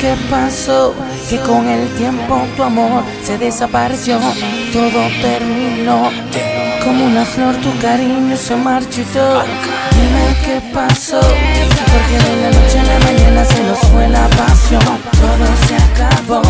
qué pasó, que con el tiempo tu amor se desapareció, todo terminó. Como una flor tu cariño se marchitó. Dime qué pasó, porque de la noche a la mañana se nos fue la pasión. Todo se acabó.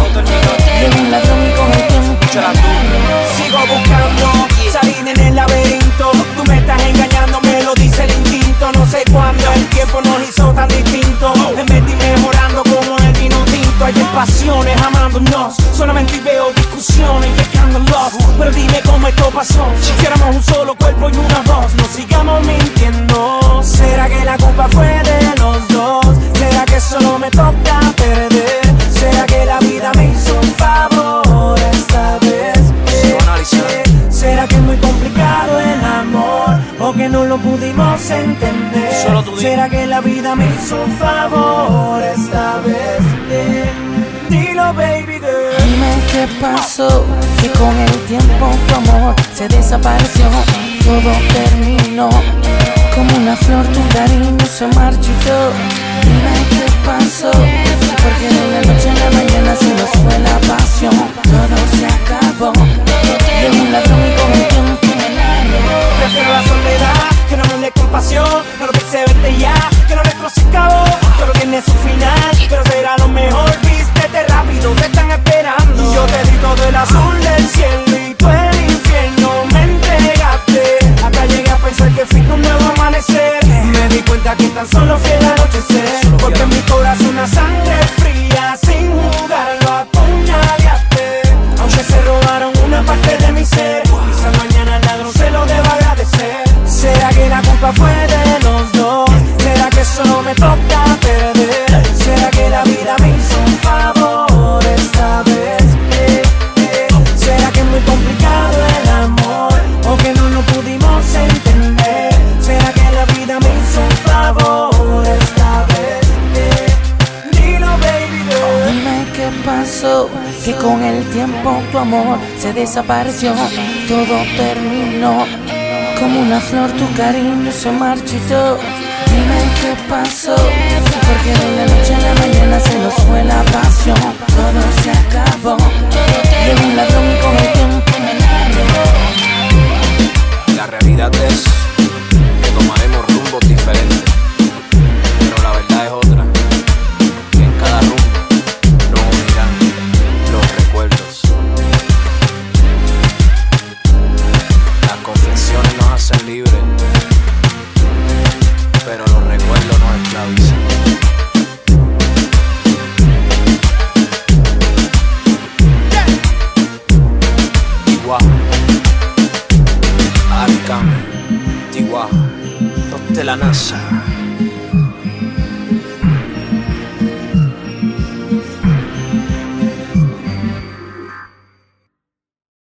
Dime cómo esto pasó. Si éramos un solo cuerpo y una voz. No sigamos mintiendo. ¿Será que la culpa fue de los dos? ¿Será que solo me toca perder? ¿Será que la vida me hizo un favor esta vez? Eh, eh, ¿Será que es muy complicado el amor? ¿O que no lo pudimos entender? Solo tú di. ¿Será que la vida me hizo un favor esta vez? Eh, Dilo, baby girl. Dime qué pasó, que con el tiempo tu amor se desapareció, todo terminó. Como una flor tu cariño se marchitó. Dime qué pasó, porque de la noche a la mañana se nos fue la que tan solo fui el anochecer Porque en mi corazón una sangre fría Sin jugarlo apuñaleaste Aunque se robaron una parte de mi ser Quizá mañana el ladrón se lo deba agradecer. ¿Será que la culpa fue de pasó, que con el tiempo tu amor se desapareció, todo terminó. Como una flor tu cariño se marchitó. Dime qué pasó, la NASA.